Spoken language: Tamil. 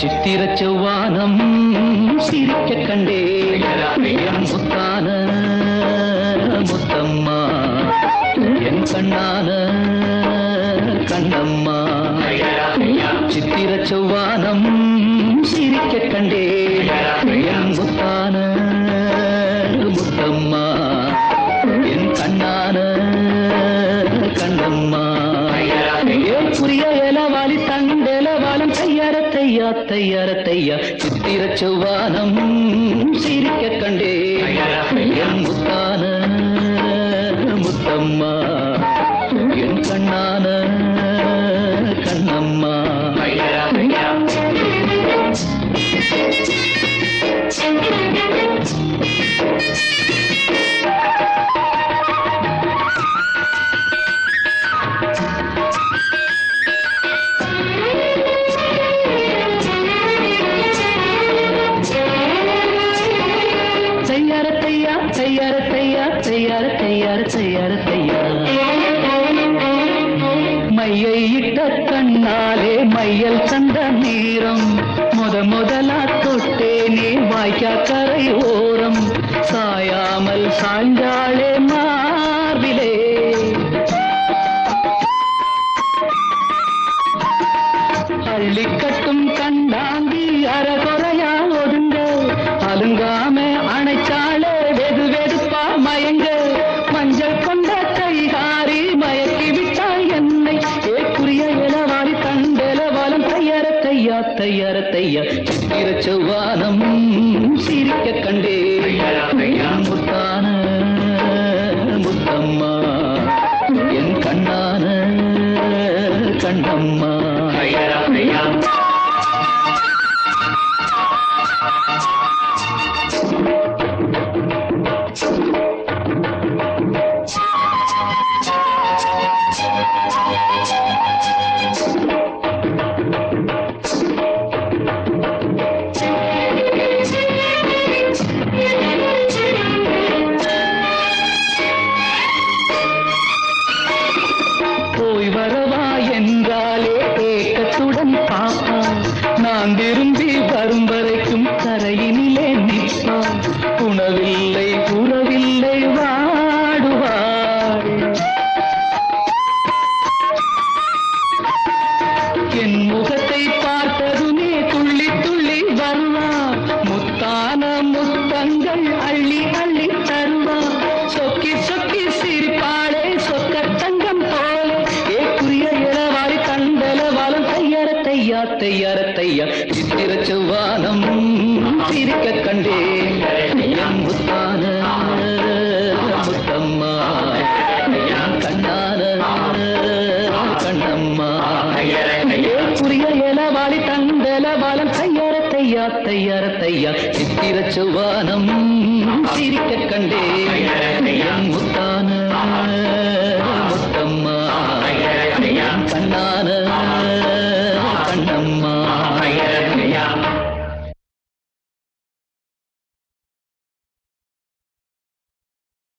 ചിത്തിര ചൊവ്വാനം ചിരിക്ക കണ്ടേ. മുത്താന മുത്തമ്മ. എൻ കണ്ണാന செவ்வானம் சிரிக்க கண்டே. என் முத்தான முத்தம்மா என் கண்ணான கண்ணம்மா. ஏன் புரிய இலவாளி தண்டலவாளம் தையார தையா தையார தையா. சித்திர செவ்வானம் சிரிக்க கண்டே. என் முத்தான முத்தம்மா. தையா தையார தையா தையார தையார தையார தையா மையை இட்ட கண்ணாலே மையல் சந்த நேரம். முத முதலா தொட்டேனே வாய்க்கா கரை ஓரம். சாயாமல் சாய்ந்தா தையா தையார தையா சித்திர செவ்வானம் சிரிக்க கண்டே முத்தான முத்தம்மா என் கண்ணான கண்ணம்மா. நான் விரும்பி வரும் வரைக்கும் கரையினிலே நிற்பான். உணவில்லை உறவில்லை வாடுவாள் என் முகத்தை தையா தையார தையா சித்திர செவ்வானம் சிரிக்க கண்டேன் முத்தான முத்தம்மா. கண்ணான கண்ணம்மா. புரிய இலவாளி தண்டலவாளம் தையார தையா தையார தையா சித்திர செவ்வானம் சிரிக்க கண்டேன்